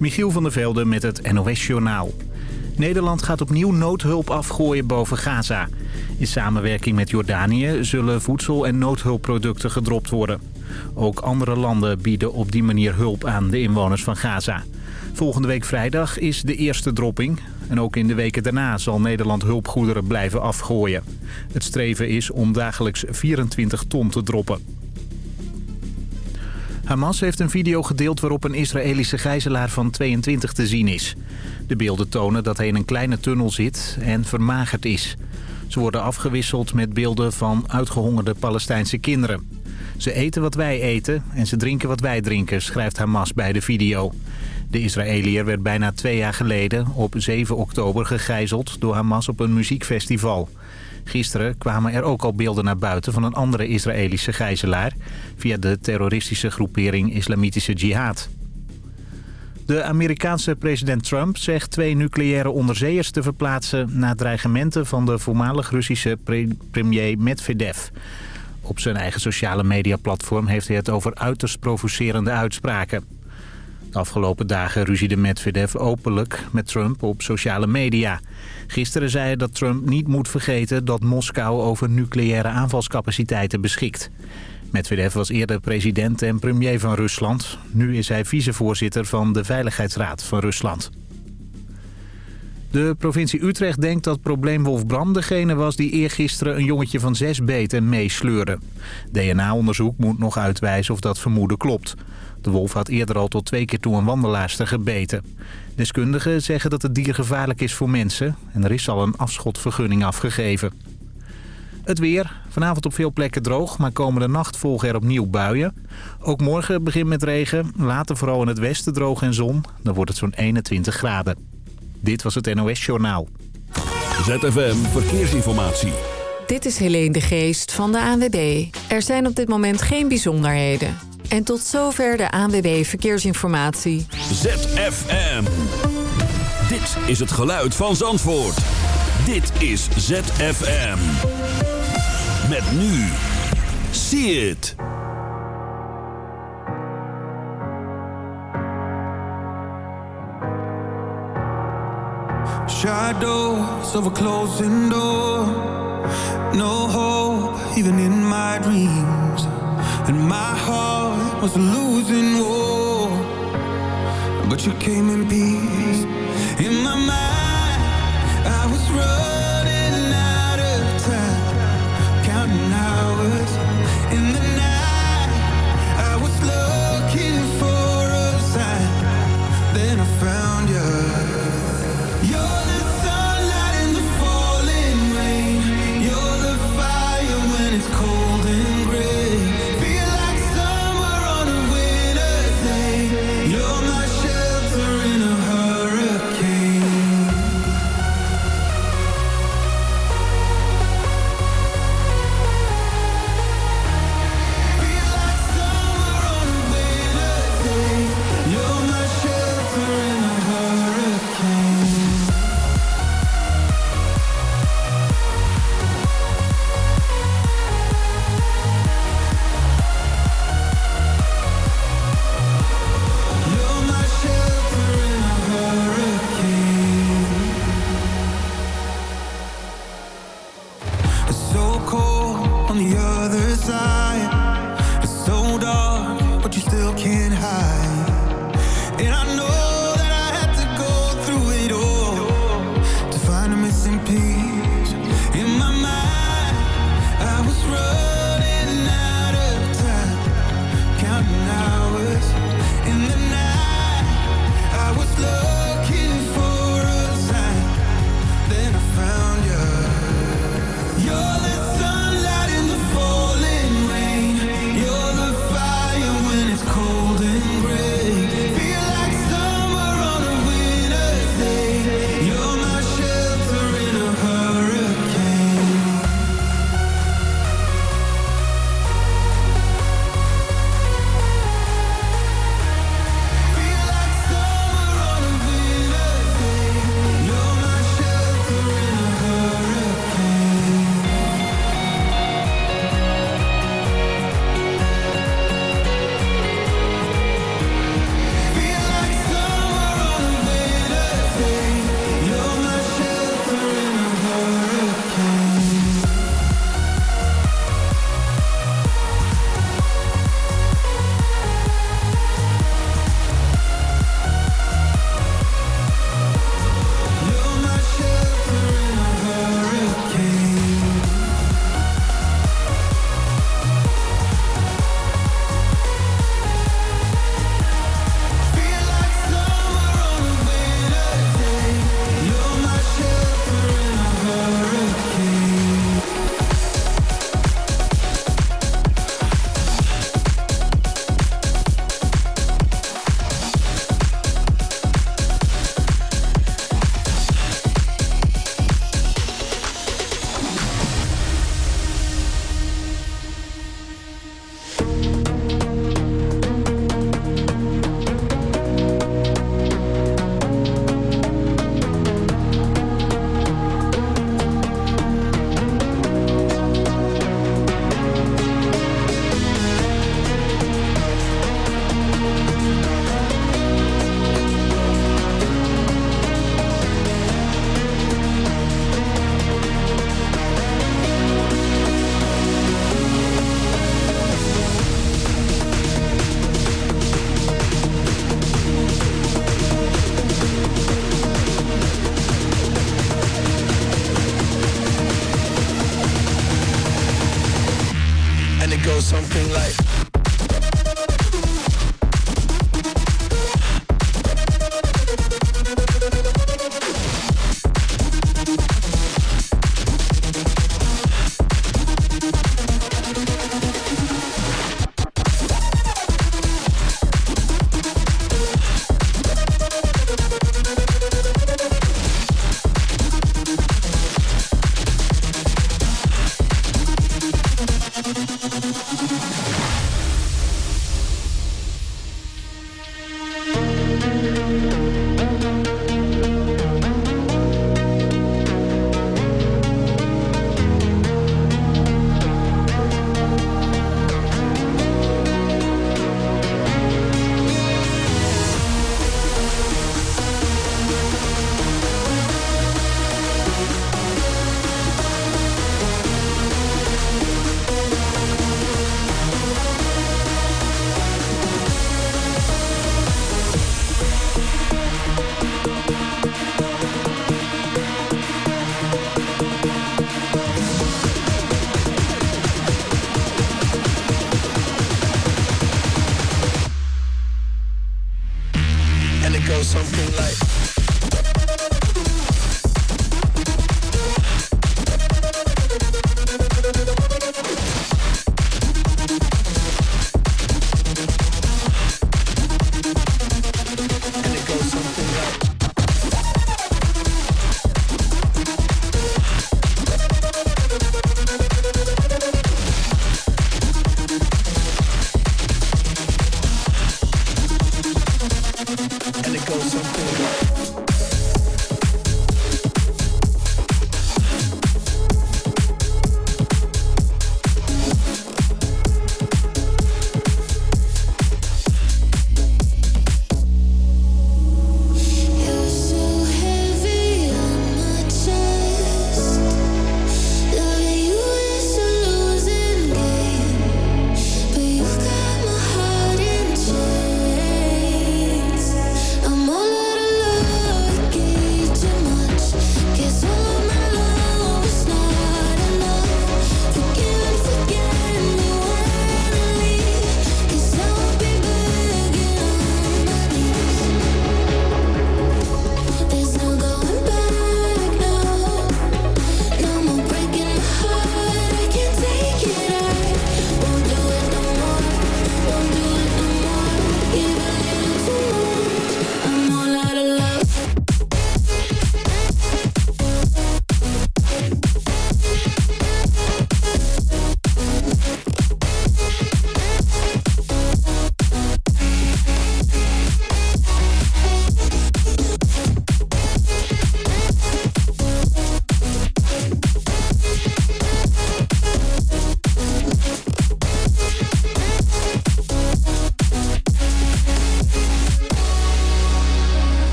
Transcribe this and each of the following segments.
Michiel van der Velde met het NOS-journaal. Nederland gaat opnieuw noodhulp afgooien boven Gaza. In samenwerking met Jordanië zullen voedsel- en noodhulpproducten gedropt worden. Ook andere landen bieden op die manier hulp aan de inwoners van Gaza. Volgende week vrijdag is de eerste dropping. En ook in de weken daarna zal Nederland hulpgoederen blijven afgooien. Het streven is om dagelijks 24 ton te droppen. Hamas heeft een video gedeeld waarop een Israëlische gijzelaar van 22 te zien is. De beelden tonen dat hij in een kleine tunnel zit en vermagerd is. Ze worden afgewisseld met beelden van uitgehongerde Palestijnse kinderen. Ze eten wat wij eten en ze drinken wat wij drinken, schrijft Hamas bij de video. De Israëliër werd bijna twee jaar geleden op 7 oktober gegijzeld door Hamas op een muziekfestival. Gisteren kwamen er ook al beelden naar buiten van een andere Israëlische gijzelaar... via de terroristische groepering Islamitische Jihad. De Amerikaanse president Trump zegt twee nucleaire onderzeeërs te verplaatsen... na dreigementen van de voormalig Russische premier Medvedev. Op zijn eigen sociale mediaplatform heeft hij het over uiterst provocerende uitspraken. De afgelopen dagen ruziede Medvedev openlijk met Trump op sociale media. Gisteren zei hij dat Trump niet moet vergeten dat Moskou over nucleaire aanvalscapaciteiten beschikt. Medvedev was eerder president en premier van Rusland. Nu is hij vicevoorzitter van de Veiligheidsraad van Rusland. De provincie Utrecht denkt dat probleemwolf Bram degene was die eergisteren een jongetje van zes beet en meesleurde. DNA-onderzoek moet nog uitwijzen of dat vermoeden klopt. De wolf had eerder al tot twee keer toe een wandelaarster gebeten. Deskundigen zeggen dat het dier gevaarlijk is voor mensen en er is al een afschotvergunning afgegeven. Het weer. Vanavond op veel plekken droog, maar komende nacht volgen er opnieuw buien. Ook morgen begint met regen, later vooral in het westen droog en zon. Dan wordt het zo'n 21 graden. Dit was het NOS Journaal. ZFM Verkeersinformatie. Dit is Helene de Geest van de ANWB. Er zijn op dit moment geen bijzonderheden. En tot zover de ANWB Verkeersinformatie. ZFM. Dit is het geluid van Zandvoort. Dit is ZFM. Met nu. See it. Shadows of a closing door. No hope, even in my dreams. And my heart was losing war. But you came in peace. In my mind, I was running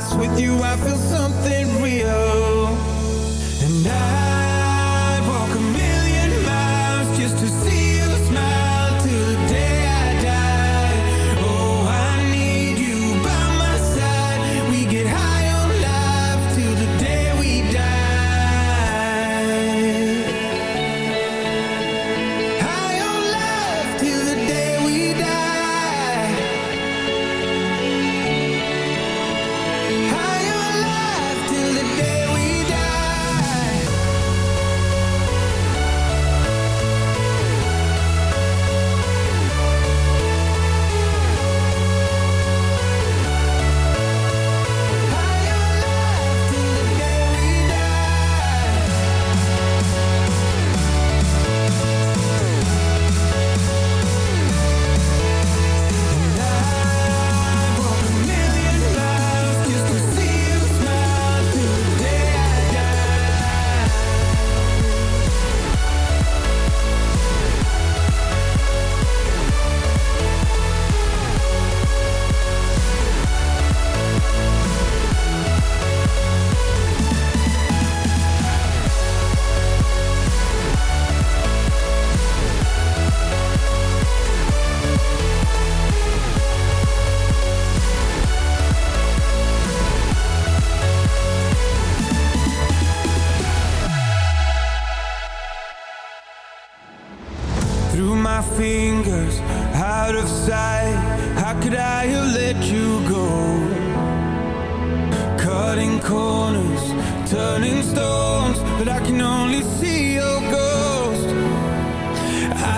lights With you I feel something real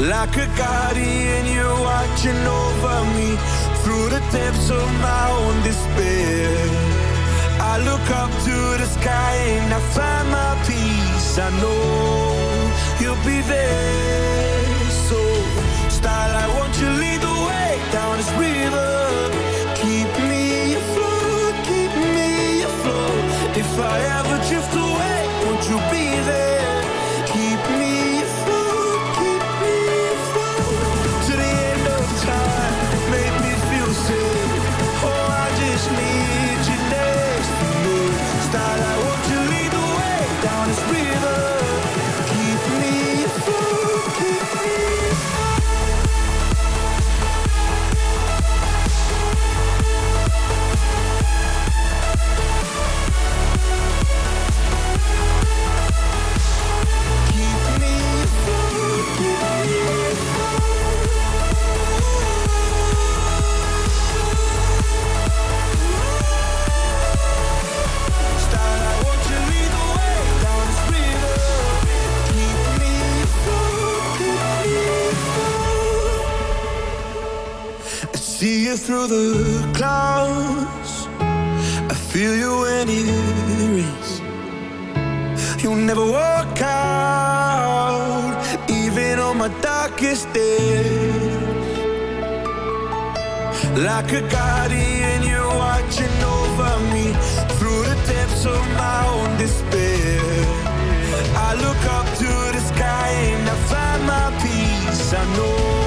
like a guardian. You're watching over me through the depths of my own despair. I look up to the sky and I find my peace. I know you'll be there. So, starlight, won't you lead the way down this river? Keep me afloat, keep me afloat. If I ever drift away, won't you be? Through the clouds. I feel you when it rains. You'll never walk out, even on my darkest days. Like a guardian, you're watching over me through the depths of my own despair. I look up to the sky and I find my peace. I know.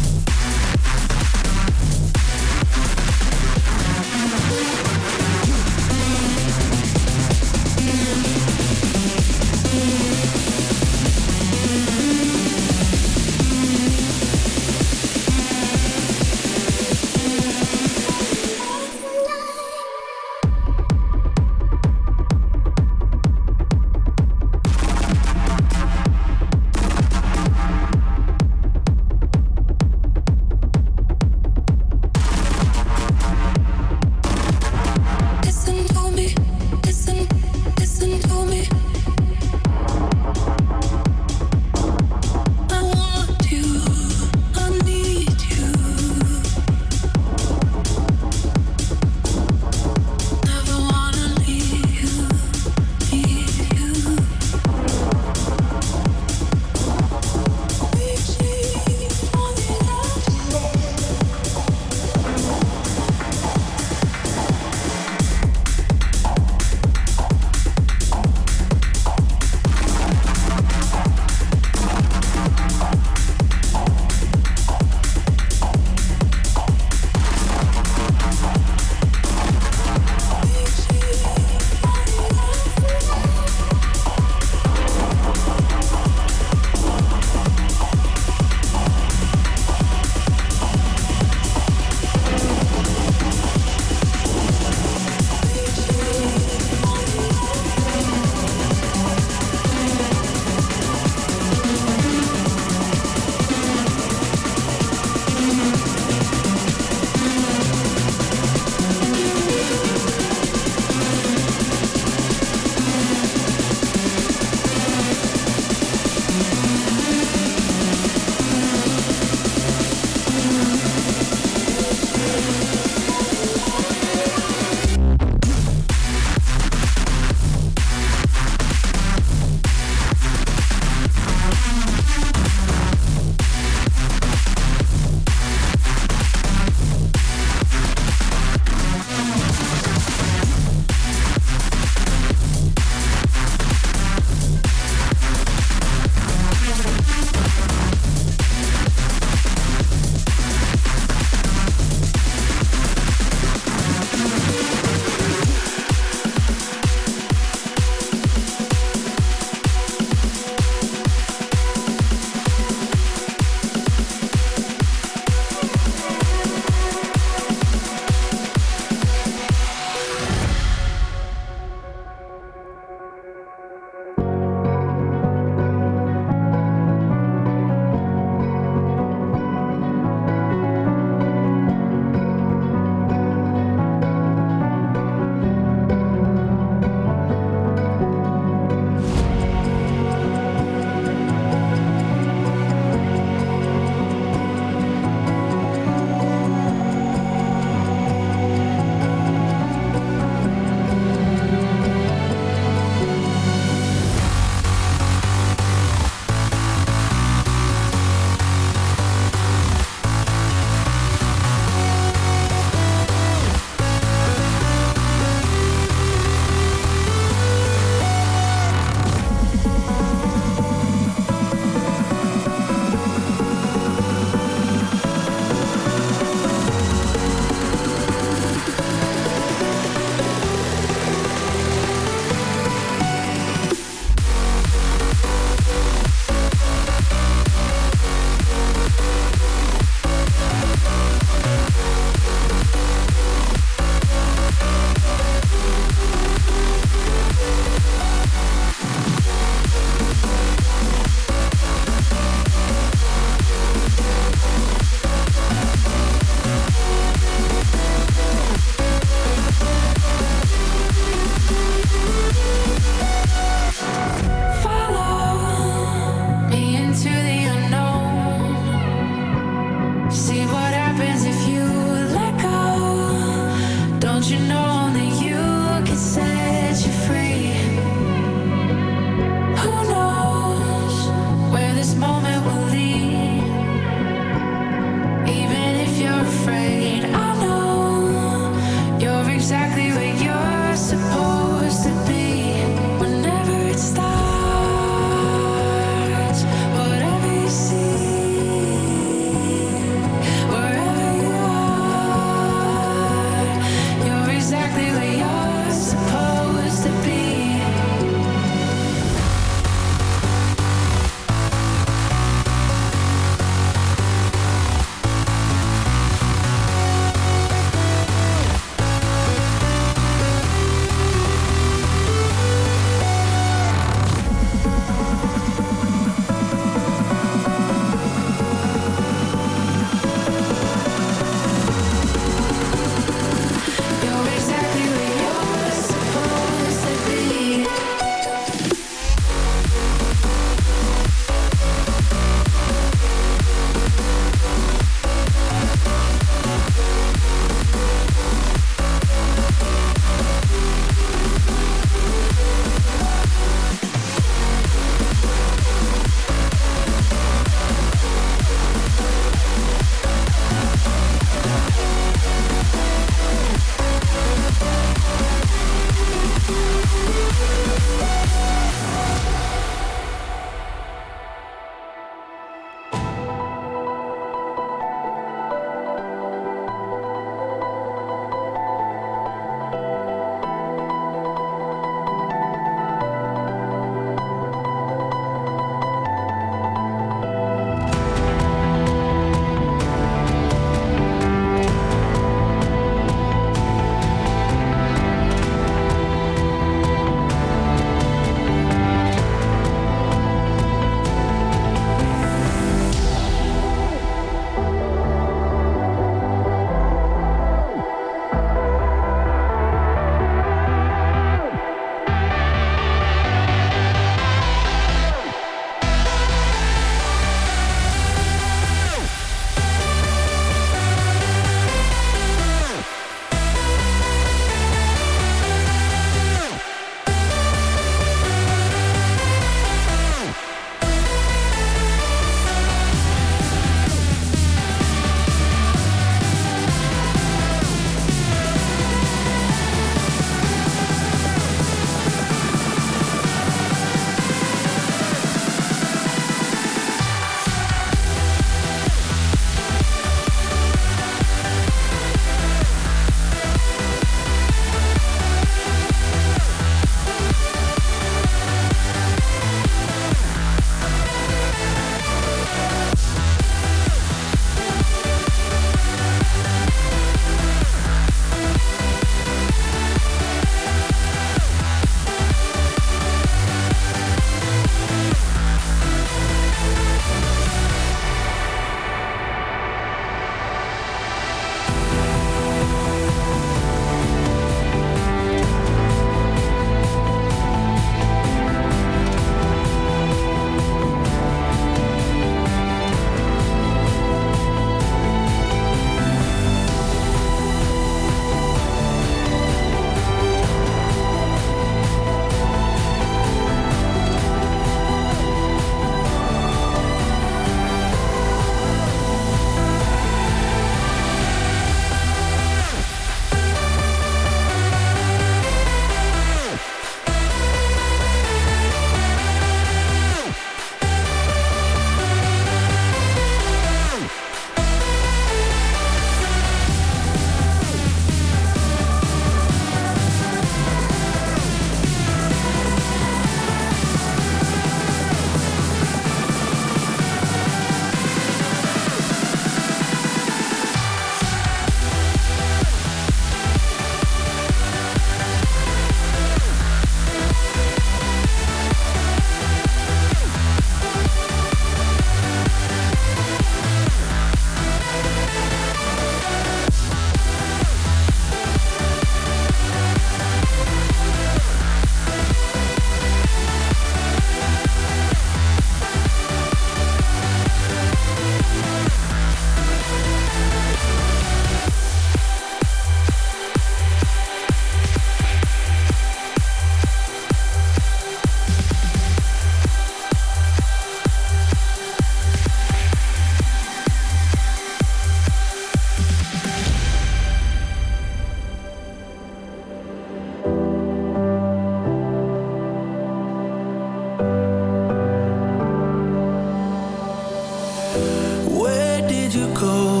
go.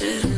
Yeah.